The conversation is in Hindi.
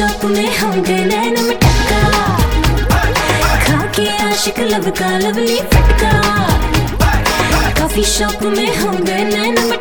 शौक में हम होंगे नैन टक्का। खा के आशिक लब का लवली फटका। कॉफ़ी शॉप में हम गए नैन में